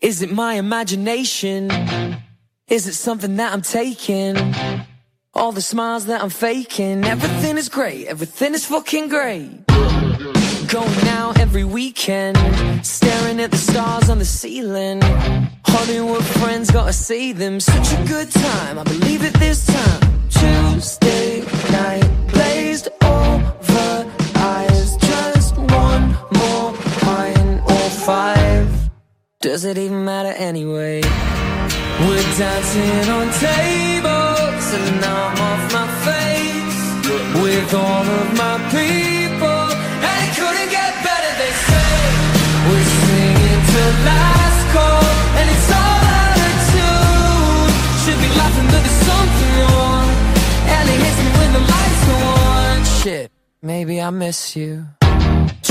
Is it my imagination? Is it something that I'm taking? All the smiles that I'm faking, everything is great, everything is fucking great. Going out every weekend, staring at the stars on the ceiling. Hollywood friends, gotta see them. Such a good time, I believe it this time. Tuesday night, blazed over Does it even matter anyway? We're dancing on tables and I'm off my face with all of my people. And it couldn't get better, they say. We're singing to last call and it's all out of tune. Should be laughing, but there's something wrong. And it hits me when the lights go on. Shit, maybe I miss you.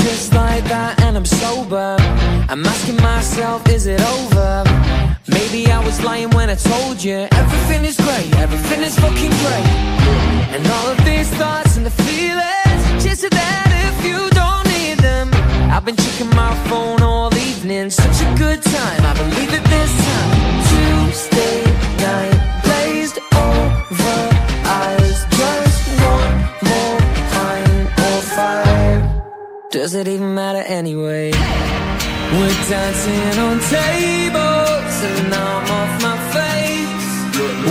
Just like that, and I'm sober. I'm asking myself, is it over? Maybe I was lying when I told you everything is great, everything is fucking great. Does it even matter anyway? We're dancing on tables and I'm off my face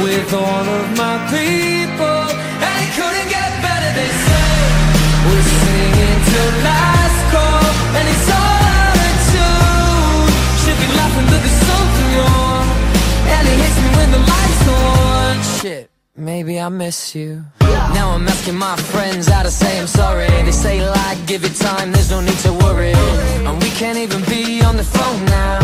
with all of my people. And it couldn't get better, they say. We're singing to last call and it's all out of tune. Should be laughing, but there's something wrong. And it hits me when the lights go on. Shit. Maybe I miss you. Now I'm asking my friends how to say I'm sorry. They say give it time, there's no need to worry. And we can't even be on the phone now.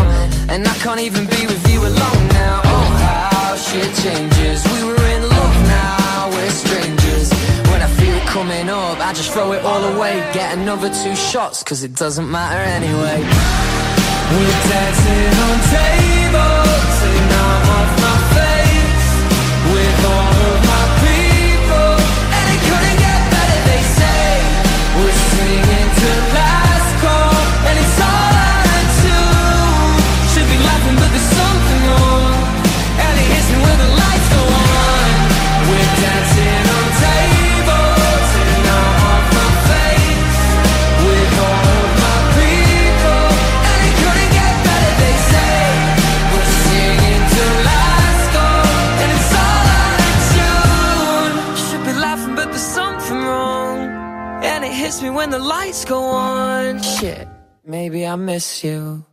And I can't even be with you alone now. Oh, how shit changes. We were in love, now we're strangers. When I feel it coming up, I just throw it all away. Get another two shots, cause it doesn't matter anyway. We're dancing on tables, me when the lights go on. Shit, maybe I miss you.